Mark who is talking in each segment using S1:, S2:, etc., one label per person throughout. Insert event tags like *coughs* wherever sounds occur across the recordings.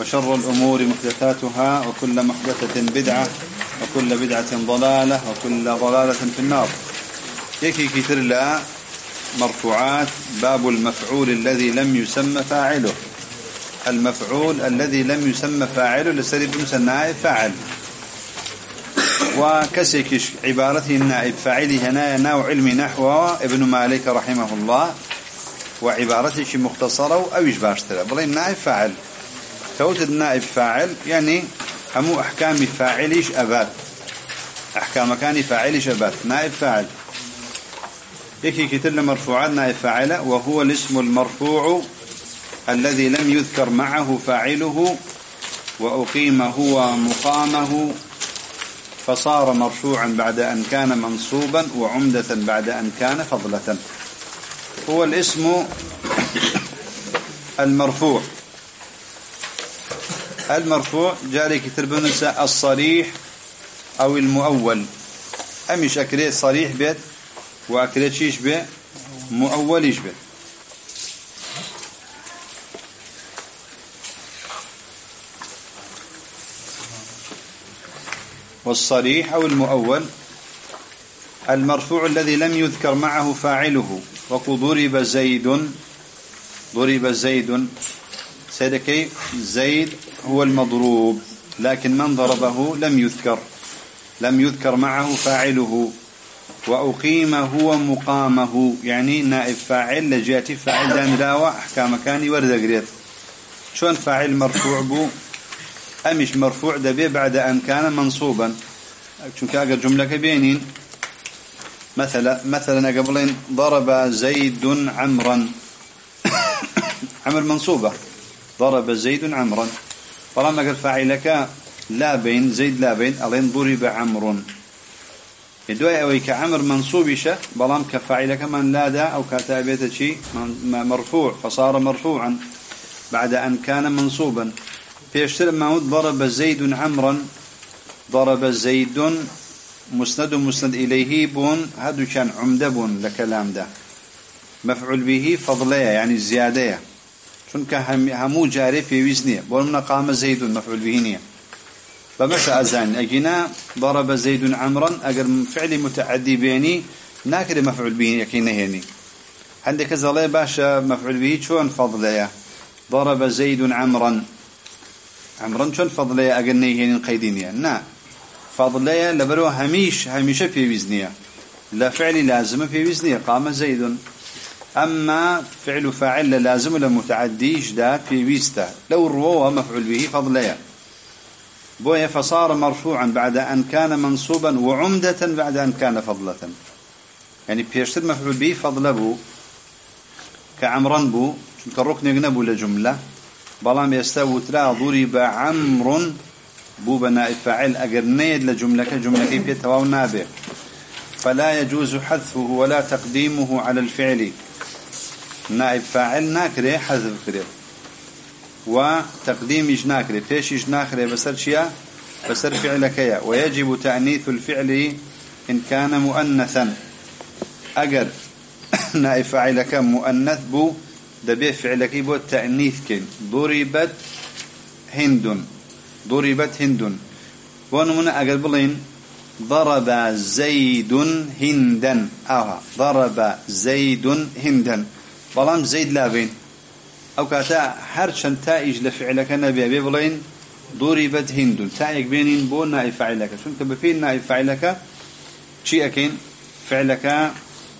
S1: وشر الأمور محدثاتها وكل محدثة بدعة وكل بدعة ضلالة وكل ضلالة في النار. يكي كتر لا مرفوعات باب المفعول الذي لم يسمى فاعله. المفعول الذي لم يسمى فاعله لسرب مسنى فاعل. وكسيكش عبارته النائب فاعله هنا نوع علم نحو ابن مالك رحمه الله وعبارته مختصرة أو إجباشترة بل النائب فاعل. كوت النائب فاعل يعني همو أحكام فاعليش أبات. أحكام كان فاعليش أبات. نائب فاعل. يكي كتل مرفوعات نائب فاعلة وهو الاسم المرفوع الذي لم يذكر معه فاعله وأقيم هو مقامه فصار مرفوعا بعد أن كان منصوبا وعمدة بعد أن كان فضلة. هو الاسم *coughs* المرفوع. المرفوع جاري كتر بنسى الصريح أو المؤول. أمش أكريت صريح بيت وأكريت شيش بيت مؤوليش بيت. والصريح أو المؤول المرفوع الذي لم يذكر معه فاعله. وضرب زيد. ضرب زيد. سيدكي زيد هو المضروب لكن من ضربه لم يذكر لم يذكر معه فاعله. وأقيم هو مقامه يعني نائب فاعل لجاتي فاعل دان راوة أحكام كاني ورد قريت. شون فاعل مرفوع بو؟ أمش مرفوع دبي بعد أن كان منصوبا. شون أقل جملة بينين مثلا مثلا قبلين ضرب زيد عمرا. *coughs* عمر منصوبة. ضرب زيد عمرا. فلما قال فاعلك لا بين زيد لا بين ألين ضرب عمر يدوي أوي كعمر منصوبشة بلام كفاعلك من لا دا أو كتابيت شيء مرفوع فصار مرفوعا بعد أن كان منصوبا. في ما ضرب زيد عمرا ضرب زيد مسند مسند إليه بون هذا كان عمدة بون لكلام ده. مفعول به فضلية يعني زيادة. چونك همو جاري في وزنية بون قام زيد مفعول به نية فمشى أزان أجينا ضرب زيد عمرا أجر فعل متعدي بيني ناكر مفعول به يكين هني عندك زلي باشا مفعول به شون فضلية ضرب زيد عمرا عمرا شون فضلية أجنيه هني قيدينية نعم فضلية لبرو هميش هميشه في وزنية لا فعل لازم في وزنية قام زيد أما فعل فاعل لازم لمتعديش دا في ويستا. لو الروى مفعول به فضلية بويا فصار مرفوعا بعد أن كان منصوبا وعمدة بعد أن كان فضلة. يعني بيشتر مفعول به فضل بو كعمران بو كالركن يقنبو لجملة. بلام يستوى ترى ضرب عمر بو بناء فاعل. أجر نيد لجملة جملة كيف تواو نابع. فلا يجوز حذفه ولا تقديمه على الفعل. نائب فاعل ناكري حذف كريب وتقديم ناكري فيش ناكري بسر شيا بسر فعلك يا ويجب تأنيث الفعل إن كان مؤنثا. أجر *coughs* نائب فاعلك مؤنث بو دبي فعلك بو التأنيث كن ضربت هند ضربت هند ونمنا أقل بلين ضرب زيد هندا آه ضرب زيد هندا بلام زيد لابين أو كاتا هرشن تائج لفعلك نبي أبي بلين ضربت هند تائج بينين بو نائب فعلك شنك بفين نائب فعلك شيء أكين فعلك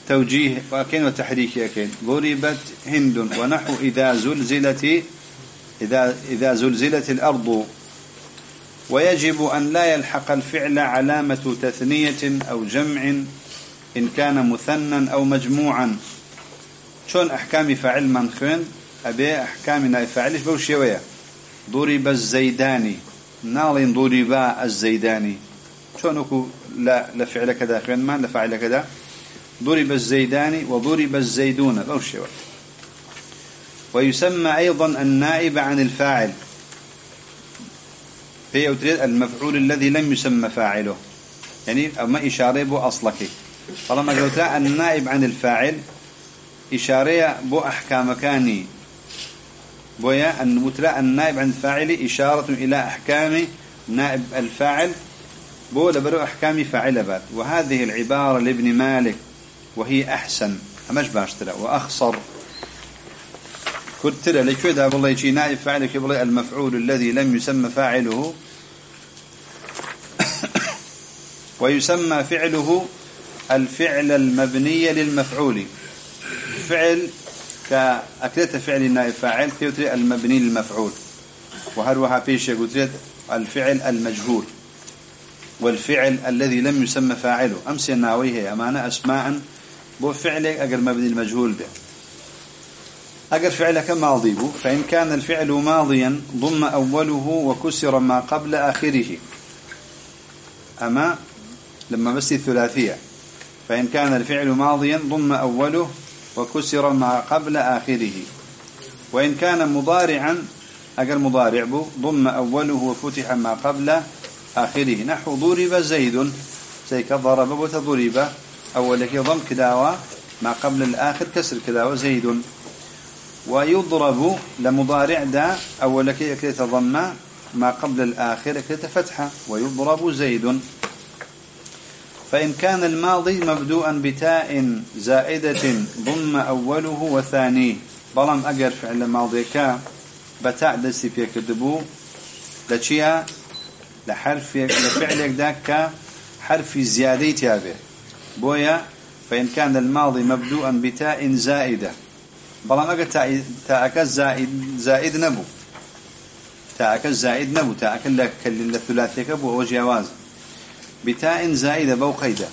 S1: توجيه وأكين وتحريك أكين ضربت هند ونحو إذا زلزلت إذا إذا زلزلت الأرض. ويجب أن لا يلحق الفعل علامة تثنية أو جمع إن كان مثنى أو مجموعا. شون أحكام فعل من خين أبي أحكامنا فعلش بوشيوية ضرب الزيداني نالين ضربا الزيداني شونكو لا لفعل كذا خير ما لفعل كذا ضرب الزيدان وضرب الزيدون أو الشيء ويسمى أيضا النائب عن الفاعل. في أوتريد المفعول الذي لم يسمى فاعله. يعني أما إشارة بو أصلك طالما قلت النائب عن الفاعل إشارة بو أحكام كاني بويا أن متلا النائب عن الفاعل إشارة إلى أحكام نائب الفاعل. بو لبرو أحكام فاعل بعد وهذه العبارة لابن مالك وهي أحسن. همش باشترى وأخصر. كنت لكي ده بالله يجي نائب فاعل بالله المفعول الذي لم يسمى فاعله. *coughs* ويسمى فعله الفعل المبني للمفعول. فعل كأكلت فعل النائب فاعل كيوتري المبني للمفعول. وهروها بيش يقول الفعل المجهول. والفعل الذي لم يسمى فاعله. أمس الناويه أمانة أسماء بو فعلك أجر مبني المجهول به. أجر فعلك ماضي بو. فإن كان الفعل ماضيا ضم أوله وكسر ما قبل آخره. أما لما بس الثلاثية. فإن كان الفعل ماضيا ضم أوله وكسر ما قبل آخره. وإن كان مضارعا أجر مضارع بو ضم أوله وفتح ما قبل آخره. نحو ضرب زيد. زيك ضرب وتضرب أولك ضم كداوة ما قبل الآخر كسر كداوة زيد. ويضرب لمضارع دا أولك يكريت ضم ما قبل الآخر فتحة. ويضرب زيد. فإن كان الماضي مبدوءا بتاء زائدة ضم أوله وثانيه بلام أجر فعل الماضي كا بتاء دسي في كدبو لشيا لحرف لفعلك ذاك حرف زيادة تابع بويا فإن كان الماضي مبدوءا بتاء زائدة. بلام أجر تاءك زائد زائد نبو. تاءك زائد نبو. تاءك لك الثلاثي كبو وجواز بتاء زائدة بو قيدة.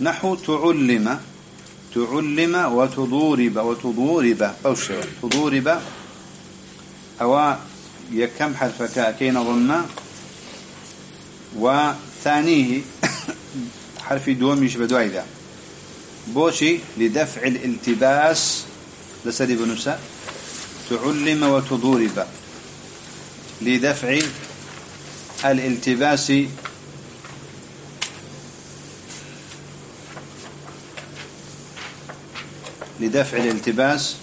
S1: نحو تعلم تعلم وتضورب وتضورب شيء تضورب. أو يكم حرف كأكين ظن وثانيه *coughs* حرف دوميش بدويدا بوشي لدفع الالتباس لسدي بنساء تعلم وتضورب. لدفع الالتباس لدفع الالتباس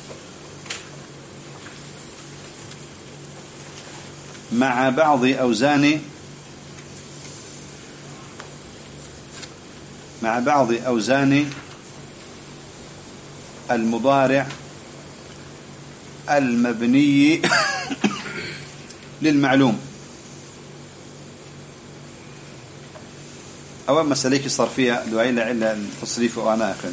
S1: مع بعض أوزان مع بعض أوزان المضارع المبني *coughs* للمعلوم. أو مسألة صرفية دعاء إلا التصريف وأنا أخذ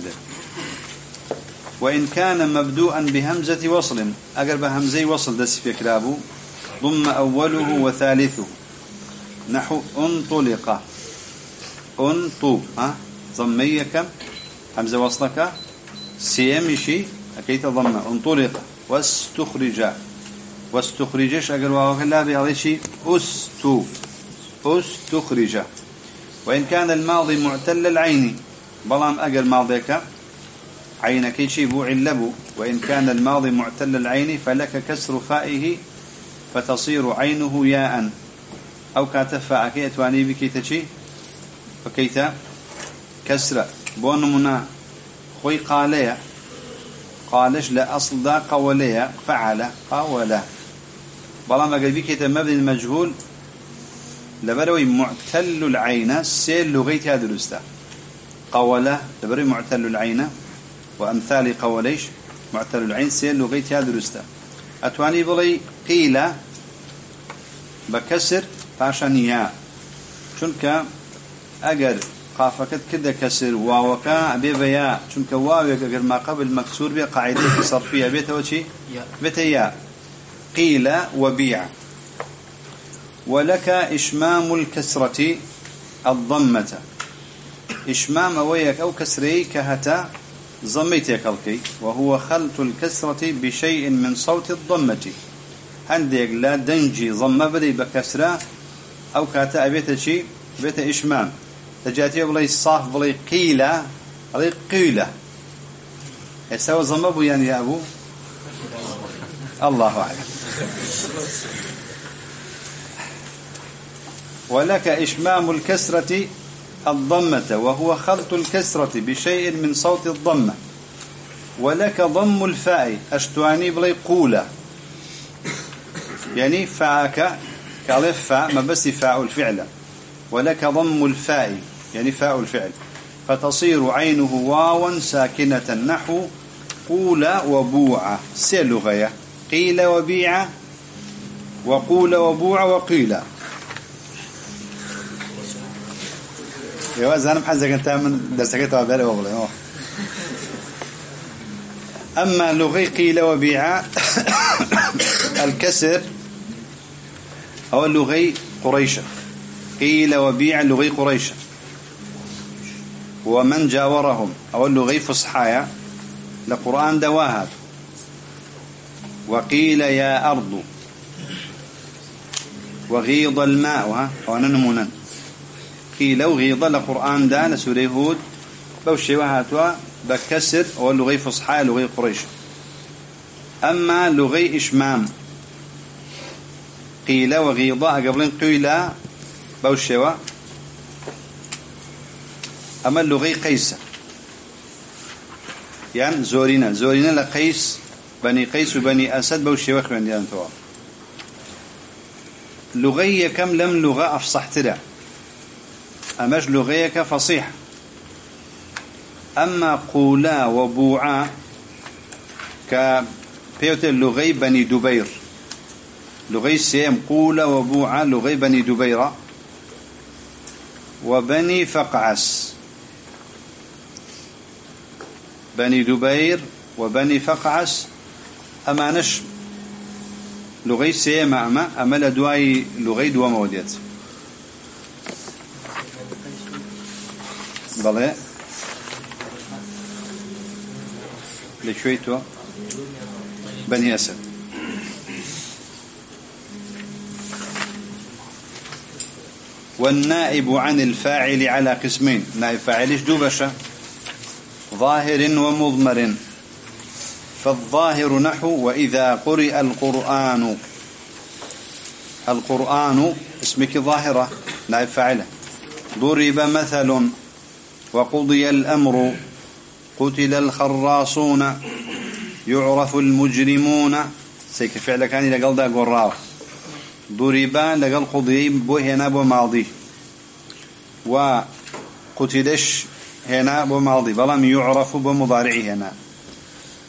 S1: وإن كان مبدوءا بهمزة وصل أقرب همزي وصل دس في كلابه ضم أوله وثالثه. نحو انطلق. انطو كم؟ همزة وصلك. سيمشي أكيد ضم. انطلق. واستخرج. واستخرجش وكلا بهذا شيء أستو. أستخرج. وإن كان الماضي معتل العين بلام أقل ماضيك. عينك شي بو علبو وإن كان الماضي معتل العين فلك كسر فائه فتصير عينه ياء. أو كاتفا أكي أتواني بكي تشي فكيتا؟ كسر. بون منا. خوي قاليا. قالش لا أصل دا قوليا. فعل. قولا بلا ما قال بكي مبني المجهول لبروي معتل العين. سيل لغيت هذا الأستاذ قوله لبروي معتل العين. وأمثال قوليش معتل العين سين لغيت هذا درسته أتواني بلي قيل بكسر باشانيا چونك أجر قافكت كده كسر واوكا بيبيا چونك واوك أجر ما قبل مكسور بي قاعدة صرفية بيت وشي بيت يا قيل وبيع ولك إشمام الكسرة الضمة. إشمام ويك أو كسري كهتا ضميتك الكي وهو خلط الكسرة بشيء من صوت الضمة. عندك لا دنجي ضم بدي بكسرة أو كاتا أبيت شيء بيت إشمام. تجاتي بلي صاف بلي قيلة بلي قيلة. يسوى زمبو يعني يا أبو؟ الله أعلم. ولك إشمام الكسرة الضمة وهو خلط الكسرة بشيء من صوت الضمة. ولك ضم الفاء أشتواني بلي قولة. يعني فاك كالف فاء ما بس فاء الفعل. ولك ضم الفاء يعني فاء الفعل. فتصير عينه واوا ساكنة نحو قول وبوع. سيل لغية قيل وبيع وقول وبوع وقيل. يا زلمه حزك أنت من درسك تابع والله أما *coughs* لغي قيل وبيع الكسر أو اللغي قريشة قيل وبيع لغي قريشة ومن جاورهم أو اللغي فصحايا. لقرآن دواهات وقيل يا أرض. وغيض الماء ها؟ وأنا نمونا قيل وغيض لقرآن دا لسوري هود بوشي وهاتوا بكسر أو لغي فصحى لغي قريش. أما لغي إشمام قيل وغيضة قبل قيل بوشوا أما لغي قيس يعني زورنا زورنا لقيس بني قيس وبني أسد بوشوا خوان ديان توا. لغي كم لم لغة أفصح ترى أمش لغيك فصيح. أما قولا وبوعا كبيوت اللغي بني دبير. لغي سيم قولا وبوعا لغي بني دبيرة. وبني فقعس. بني دبير وبني فقعس. أمانش لغي سيم أما أما لدواي لغي دوا موديت بلى لشويتو بني أسد والنائب عن الفاعل على قسمين. نائب فاعل إيش دوبشة ظاهر ومضمر. فالظاهر نحو وإذا قرئ القرآن. القرآن اسمك ظاهرة. نائب فاعلة. ضرب مثل وقضي الأمر. قتل الخراصون. يعرف المجرمون. سيك فعل كان لقل دا قراء ضربا لقل قضي بو هنا بو ماضي. وقتلش هنا بو ماضي. بلام يعرف بو مضارع هنا.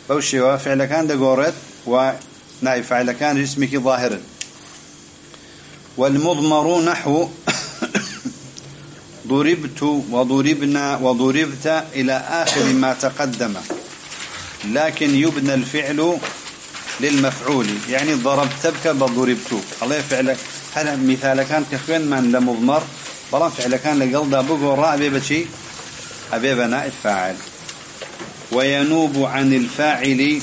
S1: بوشي فعل كان دا قرت ونائب فعل كان جسمك ظاهرا والمضمر نحو ضربت وضربنا وضربت إلى آخر ما تقدم. لكن يبنى الفعل للمفعول. يعني ضربت بك بضربت. الله يفعل هل مثال كان كخوين من لمضمر بلا فعل كان لقلدا بقو راء بيبتشي أبي بناء الفاعل وينوب عن الفاعل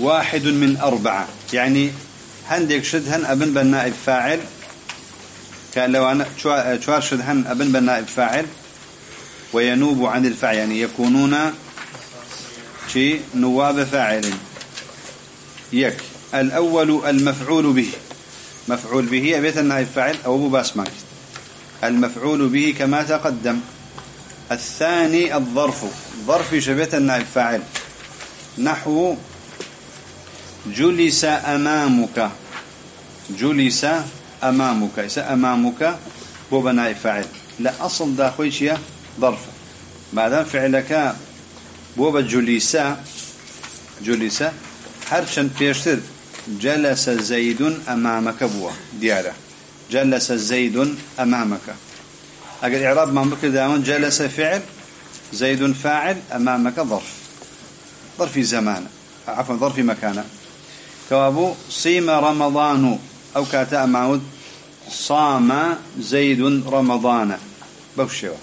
S1: واحد من أربعة. يعني هندك شدهن أبن بالنائب فاعل. كان لو أنا شوار شدهن أبن بالنائب فاعل. وينوب عن الفاعل يعني يكونون شي نواب فاعل. يك. الأول المفعول به. مفعول به أبيت النائب فاعل أو أبو باسماك. المفعول به كما تقدم. الثاني الظرف. ظرف شبيت النائب فاعل. نحو جلس أمامك. جلس أمامك. إذا أمامك بو بناء فاعل. لا أصل دا خويشيا ظرف. بعد فعلك بو بجلس جلس. هرشن بيشتر. جلس زيد أمامك بوا. ديارة. جلس زيد أمامك. أقل إعراب ما بكر دائما جلس فعل زيد فاعل أمامك ظرف. ظرف زمان. عفوا ظرف مكانه كوابو صيم رمضان. أو كاتا معود صام زيد رمضان. بوشيوه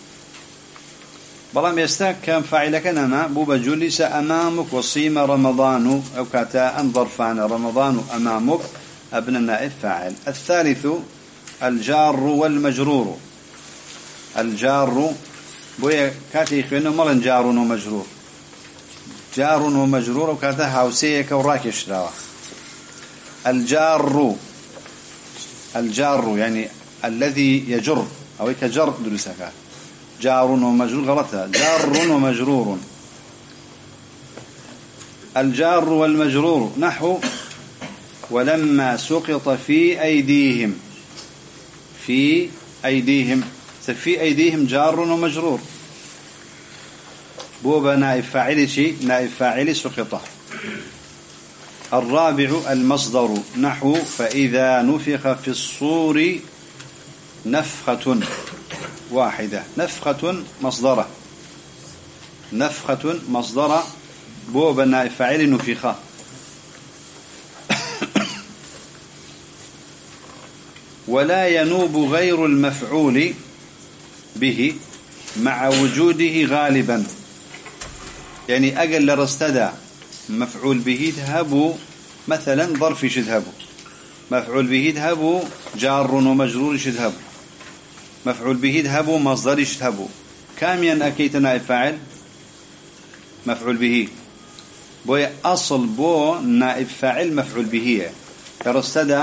S1: بلام يستا كان فاعلك نما بوبا جلس أمامك وصيم رمضان أو كاتا أن ظرفان رمضان أمامك. أبن النائب فاعل. الثالث الجار والمجرور. الجار بويا كاتي خينو ملن جار ومجرور. جار ومجرور وكاتا هاوسيك وراكش داوا الجار الجار يعني الذي يجر أو كجر درسك جار ومجرور غلطها جار ومجرور. الجار والمجرور نحو ولما سقط في أيديهم. في أيديهم. في أيديهم جار ومجرور. بوبا نائب فاعل شيء نائب فاعل سقط. الرابع المصدر نحو فإذا نفخ في الصور نفخة واحدة. نفخة مصدرة. نفخة مصدرة. بوبا نائب فاعل نفخة ولا ينوب غير المفعول به مع وجوده غالبا. يعني أقل رستدى مفعول به ذهبوا مثلا ظرف يذهبوا مفعول به ذهبوا جار ومجرور يذهبوا مفعول به ذهبوا مصدر يذهبوا كاميا أكيت نائب فاعل. مفعول به. بوي أصل بو نائب فاعل مفعول به. كرستدى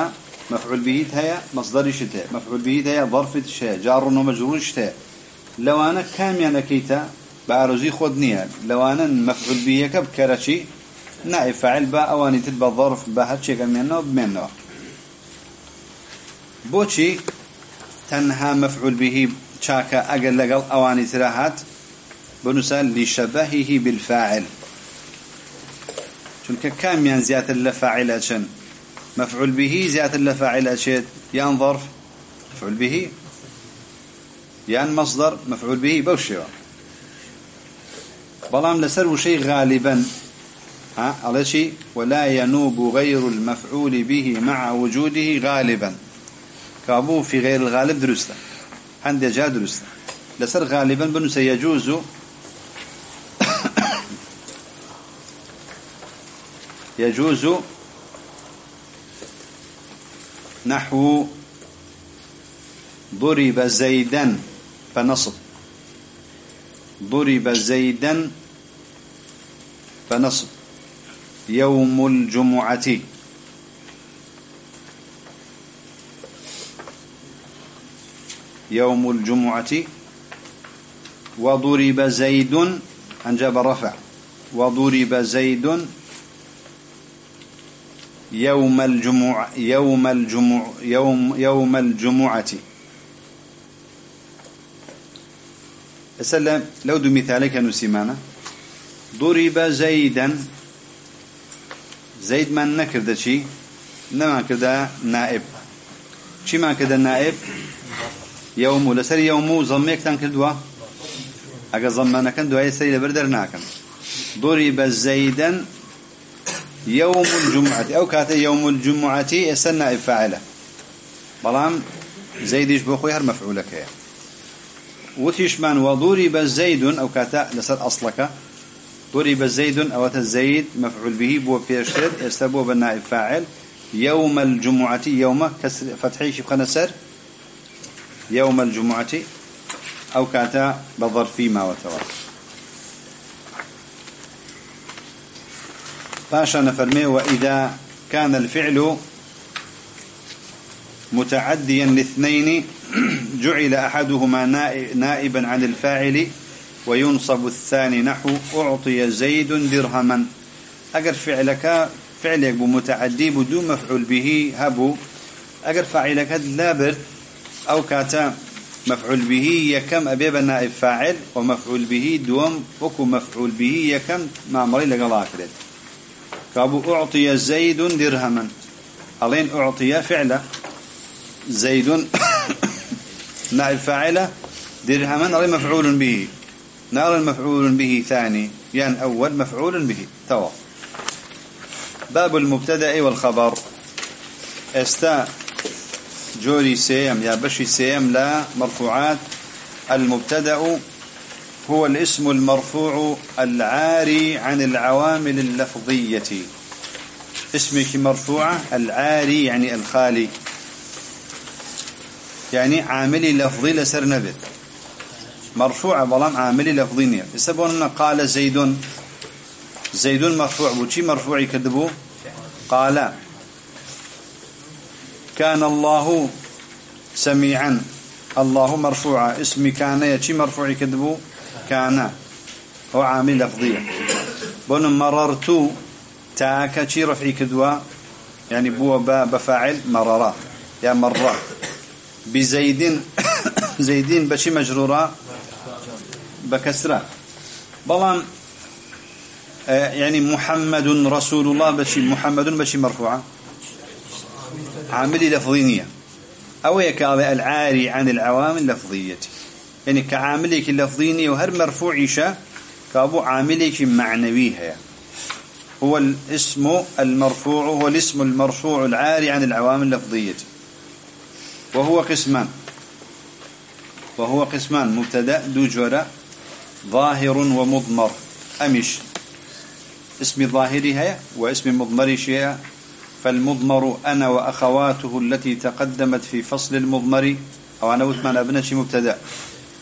S1: مفعول به هي مصدر شتى مفعول به هي ظرف شتى جار ومجرور شتى لو أنا كاميا أكيتا بأرزي خدنيا لو أنا مفعول به كبكرشي نائب فاعل با أواني تبقى ظرف با هاتشي كمينه بمينه بوشي تنها مفعول به شاكا أقل لقل أواني تراهات بنسال لشبهه بالفاعل. چونك كاميان زيادة لفاعل أشن مفعول به زيادة لفاعل أشيد يان ظرف مفعول به يان مصدر مفعول به بوشيو بلام لسر شيء غالبا على شيء؟ ولا ينوب غير المفعول به مع وجوده غالبا. كابو في غير الغالب درسته. عند جاء درسته. لسر غالبا بنو سيجوز. *coughs* يجوز نحو ضرب زيدا فنصب. ضرب زيدا فنصب. يوم الجمعة. يوم الجمعة. وضرب زيد أنجب رفع. وضرب زيد يوم الجمعة يوم الجمعة يوم يوم الجمعة. أسلم لو دو مثالك نسيمانا. ضرب زيدا زيد من نكرد شي نما كردا نائب. شي ما كردا نائب؟ يوم لسر يوم ضميك تنكردوا اگه ضمانا كان دعاء سري لبردر ناكن ضرب زيدا يوم الجمعة. أو كات يوم الجمعة يسن نائب فاعله. بلام زيدش بخوي هر مفعولك وثيش من وضرب زيد أو كاتا لسر أصلك ضرب زيد أو الزيد مفعول به بو بيشتر يستبو بالنائب فاعل. يوم الجمعة يوم كسر فتحي شبخ نسر. يوم الجمعة أو كاتا بظرف ما وتوى. باشا نفرمي وإذا كان الفعل متعديا لاثنين جعل أحدهما نائبا عن الفاعل وينصب الثاني نحو أعطي زيد درهما. أجر فعلك فعلك بمتعدي بدون مفعول به هبو. أجر فعلك لابر أو كاتا مفعول به يكم أبي نائب فاعل ومفعول به دوم وكو مفعول به يكم معمري لقلا كريد كابو أعطي زيد درهما. ألين أعطي فعل. زيد *coughs* نائب فاعله درهما ألين مفعول به. نار المفعول به ثاني يعني أول مفعول به توا. باب المبتدأ والخبر. استا جوري سيم يا بشي سيم لا مرفوعات. المبتدأ هو الاسم المرفوع العاري عن العوامل اللفظية. اسمك مرفوعة العاري يعني الخالي. يعني عاملي لفظي لسر نبت. مرفوعة بلام عاملي لفظينية يسبون قال زيد زيد مرفوع بوشي مرفوع يكذبوا قال كان الله سميعا. الله مرفوعة اسمي كان. يشي مرفوع يكذبوا كان. هو عامل لفظية بون مررت تاكا شي رفعي كدوا يعني بو بفاعل مررا. يا مرة. بزيد *coughs* زيدين بشي مجرورة بكسرة. بلان آه، يعني محمد رسول الله بشي محمد بشي مرفوعة. عامل لفظينية. أو يكاظ العاري عن العوامل اللفظية. يعني كعاملك اللفظيني وهر مرفوع إيشا كابو عاملك معنويها. هو الاسم المرفوع هو الاسم المرفوع العاري عن العوامل اللفظية. وهو قسمان. وهو قسمان مبتدأ دوجورا ظاهر ومضمر. أمش. اسم ظاهري هي واسم مضمري شيء فالمضمر أنا وأخواته التي تقدمت في فصل المضمر. أو أنا وثمان أبنتي مبتدأ.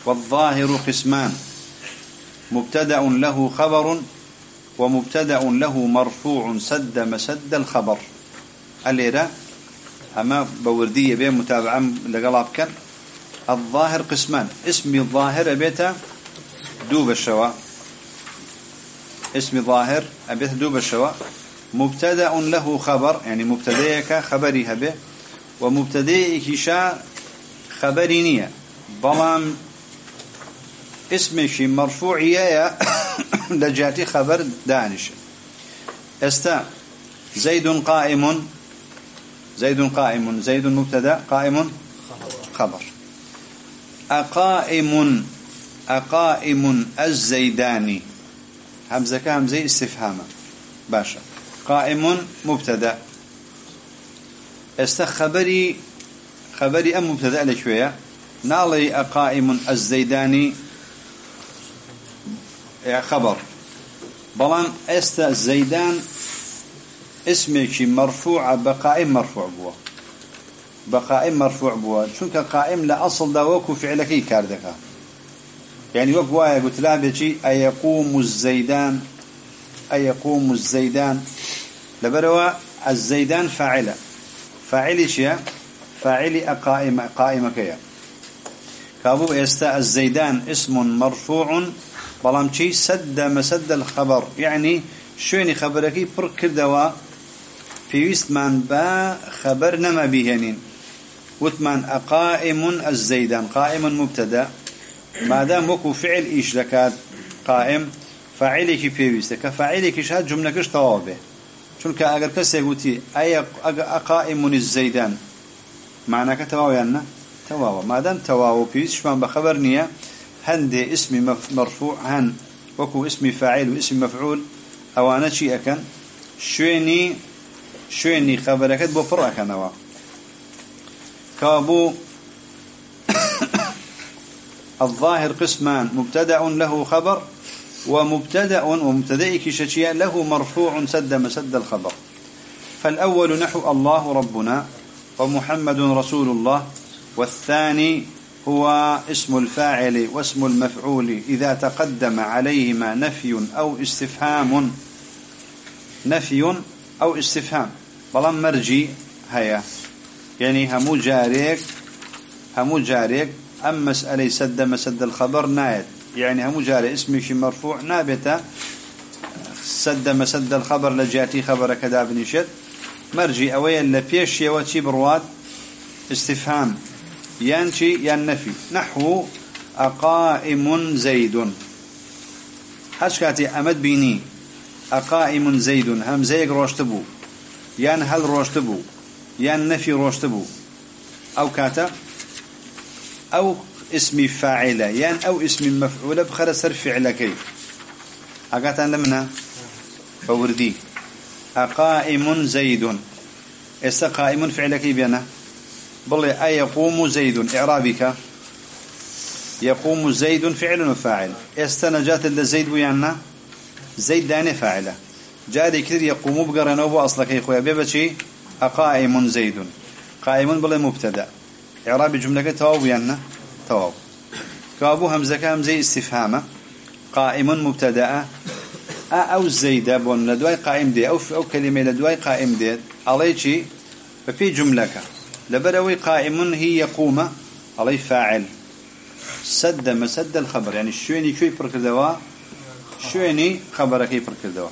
S1: والظاهر قسمان. مبتدأ له خبر ومبتدأ له مرفوع سد مسد الخبر. الليرة أما بوردية بين متابعة لقلاب كان. الظاهر قسمان. اسم الظاهر بيتا دوب الشواء. اسم ظاهر أبيت دوب الشواء. مبتدأ له خبر يعني مبتديك خبري هبه ومبتدئك شاء خبرينية. بلام اسمك مرفوعية لجاتي *coughs* خبر دانش. استا زيد قائم. زيد قائم زيد مبتدأ قائم. خبر. أقائم. أقائم الزيداني. همزة كهمزة استفهام. باشا. قائم مبتدأ. است خبري أم مبتدأ لشوية نالي أقائم الزيداني. خبر. بلان است زيدان اسمك مرفوع بقائم مرفوع بوا بقائم مرفوع بوا شنك قائم لأصل داوكو فعلك كاردك يعني وقوايا قلت لا بيجي أيقوم الزيدان أيقوم الزيدان. لبروا الزيدان فاعلة. فاعل شيء فاعل أقائم قائمة كيا. كابو يستا الزيدان اسم مرفوع بلام شي سد مسد الخبر. يعني شويني خبركي بر كردوا. في من با خبر نما بيهنين وثمان أقائم الزيدان. قائم مبتدا. ما دام وكو فعل إيش لكات قائم فاعلك بيويست كفاعلك شهاد جملة كش توابه. چونك اگر كسي قوتي اي اقائم الزيدان معنى كتواو يعني تواو ما دام تواو بيويست شمان بخبر نية هندي اسم مرفوع هن وكو اسم فاعل واسم مفعول اوانا شي اكن شويني شويني خبركت بفر اكنوا كابو الظاهر قسمان مبتدأ له خبر ومبتدأ ومبتدئك ششيا له مرفوع سد مسد الخبر. فالأول نحو الله ربنا ومحمد رسول الله والثاني هو اسم الفاعل واسم المفعول إذا تقدم عليهما نفي أو استفهام. نفي أو استفهام. بلان مرجي هيا. يعني همو جاريك همو جاريك أم مسألة سد مسد الخبر؟ نايت يعني هم جاري اسمي شي مرفوع نابتة. سد مسد الخبر لجاتي خبر كذا بنشد مرجي أويا لبيش يوتي برواد. استفهام. ينشي ينفي نحو أقائم زيد. هشكاتي أمد بيني. أقائم زيد. هم زيك روشتبو ين هل روشتبو ين نفي روشتبو أو كاتا؟ أو اسم فاعلة يعني أو اسم مفعولة بخرى سر فعلكي أقاتان لمنا؟ فوردي. أقائم زيد. إسا قائم فعلكي بينا بل أي يقوم زيد. إعرابك. يقوم زيد فعل وفاعل. استنجات اللي زيد بيانا زيد داني فاعلة. جاري كثير يقوم بقرنه بو أصلك يخويا بيبتشي أقائم زيد. قائم بلا مبتدأ. إعراب جملة تواب ينا تواب. كابو همزة همزة استفهامة. قائم مبتدأ. أو زيد بون لدواي قائم دي. أو أو كلمة لدواي قائم دي. شيء ففي جملة لبروي قائم هي يقوم. عليه فاعل. سد مسد الخبر. يعني شويني شوي بركدوا شويني خبرك بركدوا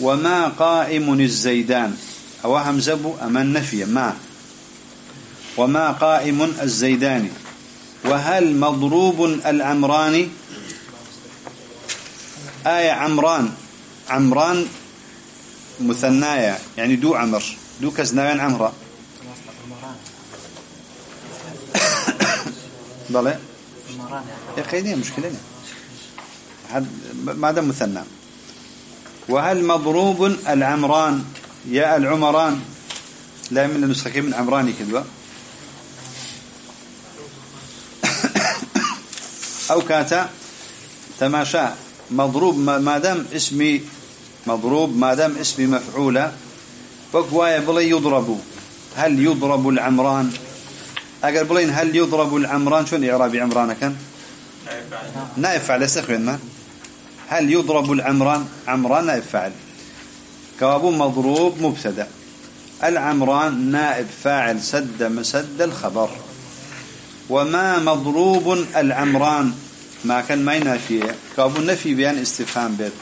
S1: وما قائم الزيدان. أو همزبو أما النفي. ما؟ وما قائم الزيداني. وهل مضروب العمراني؟ آية عمران. عمران مثنايا يعني دو عمر. دو كزنايان عمرا *coughs* بلى؟ يا خيدي مشكلة. حد ما دام مثنى. وهل مضروب العمران؟ يا العمران. لا من النسخة من عمراني كذبه أو كاتا تماشى مضروب ما دام اسمي مضروب ما دام اسمي مفعولة فقوايا بلي يضرب. هل يضرب العمران؟ أقل بلين هل يضرب العمران؟ شون إعرابي عمران كان؟ نائب فعل سخوين ما هل يضرب العمران؟ عمران نائب فعل كوابو مضروب مبتدأ. العمران نائب فاعل سد مسد الخبر. وما مضروب العمران. ما كان ما ينافيه كابو نفي بيان استفهام بيت.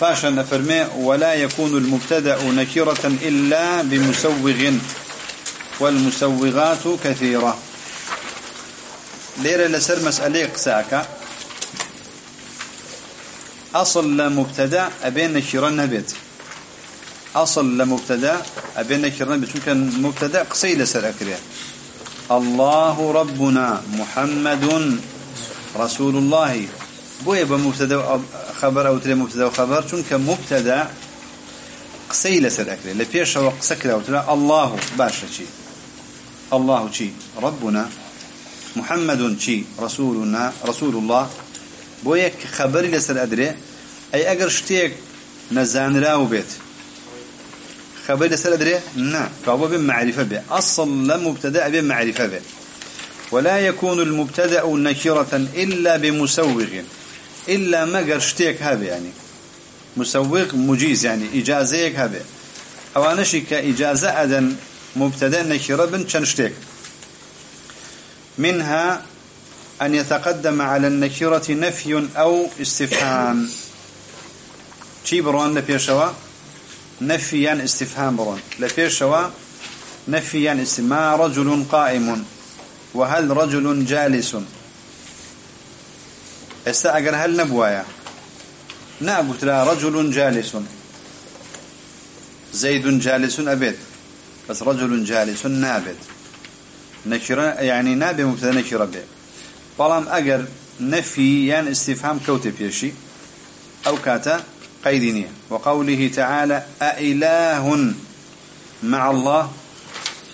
S1: فاشا نفرمي ولا يكون المبتدأ نكرة إلا بمسوغ. والمسوغات كثيرة. ليرة لسر مسألة قساكا أصل لمبتدا أبين نكرة نبيت. أصل لمبتدا أبين نكرة نبيت. ممكن مبتدأ؟ قصي لسر أكريه الله ربنا محمد رسول الله. بويا بمبتدا خبر أو تري مبتدا وخبر چونك مبتدا قسي لسر اكره لبيش أو قسك أو ترى الله باشا شي الله شي ربنا محمد شي رسولنا رسول الله بويا خبر لسر ادري اي اگر شتيك نزان راو بيت خبر لسر ادري نعم فهو بمعرفه به. أصل لمبتدا بمعرفه به. ولا يكون المبتدأ نكرة إلا بمسوغ. إلا ما قرشتيك هذا يعني. مسوغ مجيز يعني. إجازيك هذا. أو أنشي كإجازة أدن مبتدأ نكرة بن شنشتيك. منها أن يتقدم على النكرة نفي أو استفهام. شي برون لبيشوا نفيا استفهام برون. لبيشوا نفيا استفهام رجل قائم وهل رجل جالس؟ استأجر هل نبوايا؟ نابت لا رجل جالس. زيد جالس أبد بس رجل جالس نابت نكرة يعني نابي مبتدا نكرة به بلام أجر نفي يعني استفهام كوتب يشي أو كاتا قيدينية وقوله تعالى أإله مع الله.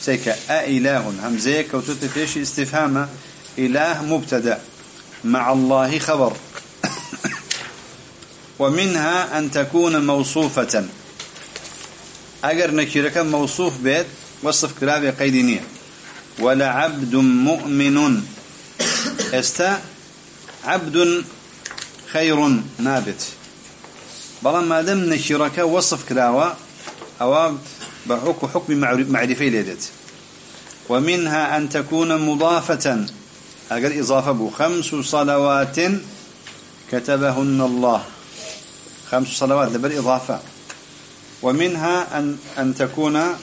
S1: سيكا أإله همزة كوتوت فيش استفهام. إله مبتدا مع الله خبر. *coughs* ومنها أن تكون موصوفة. أجر نكيرك موصوف بيت وصف كلابي قيدينية ولا عبد مؤمن. *coughs* استا عبد خير نابت. بلا ما دم نكيرك وصف كلاوة أو بحكم حكم معرفي ليدت. ومنها أن تكون مضافة أقل إضافة خمس صلوات كتبهن الله. خمس صلوات لبر إضافة. ومنها أن, أن تكون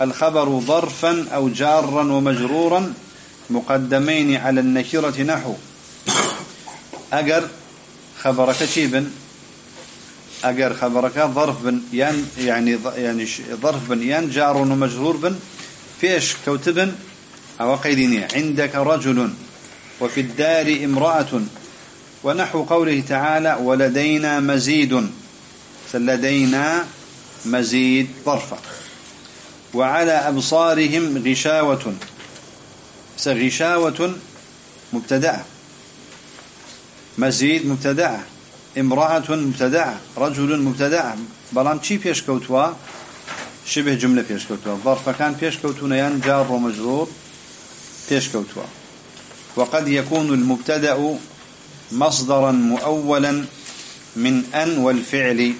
S1: الخبر ظرفا أو جارا ومجرورا مقدمين على النكرة نحو. أقر خبرك شيبا. أجر خبرك. ظرف بن ين يعني يعني ظرف بن ين جار ومجرور بن فيش كوتب أو قيدينية عندك رجل وفي الدار امرأة ونحو قوله تعالى ولدينا مزيد. لدينا مزيد ظرفة وعلى أبصارهم غشاوة. غشاوة مبتدأة. مزيد مبتدأة. امرأة مبتدعة رجل مبتدع. بلام چی پیش كوتوا شبه جملة پیش كوتوا ظرف كان پیش كوتون يان جار ومجرور پیش كوتوا وقد يكون المبتدأ مصدرا مؤولا من أن والفعل.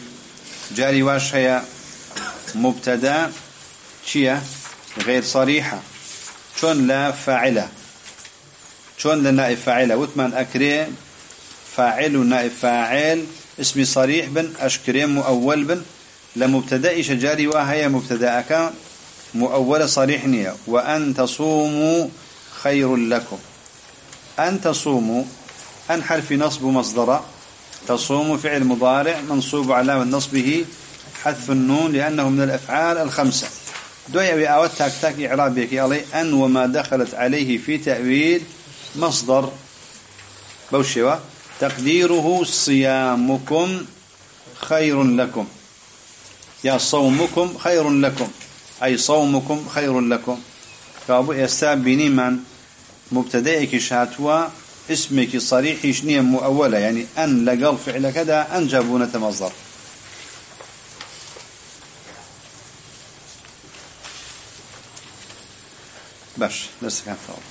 S1: جاري واش هي مبتدأ شيا غير صريحة. شون لا فاعلة؟ شون لا نائب فاعلة؟ وثمان أكري فاعل ونائب فاعل اسمي صريح بن أشكري مؤول بن. لمبتدا شجاري وهي مبتدأك. مؤول صريح نية. وأن تصوموا خير لكم. أن تصوموا أن حرف نصب مصدر تصوم فعل مضارع منصوب على نصبه حذف النون لأنه من الأفعال الخمسة. دوي أبي أود تاك تاك إعراب بك علي. أن وما دخلت عليه في تأويل مصدر. بوشوا تقديره صيامكم خير لكم. يا صومكم خير لكم. أي صومكم خير لكم. كابو يستابيني من مبتدئك شاتوا اسمك صريح شنيا مؤولة. يعني أن لقل فعل كذا أن جابونة مصدر باش لسه كان فاضل.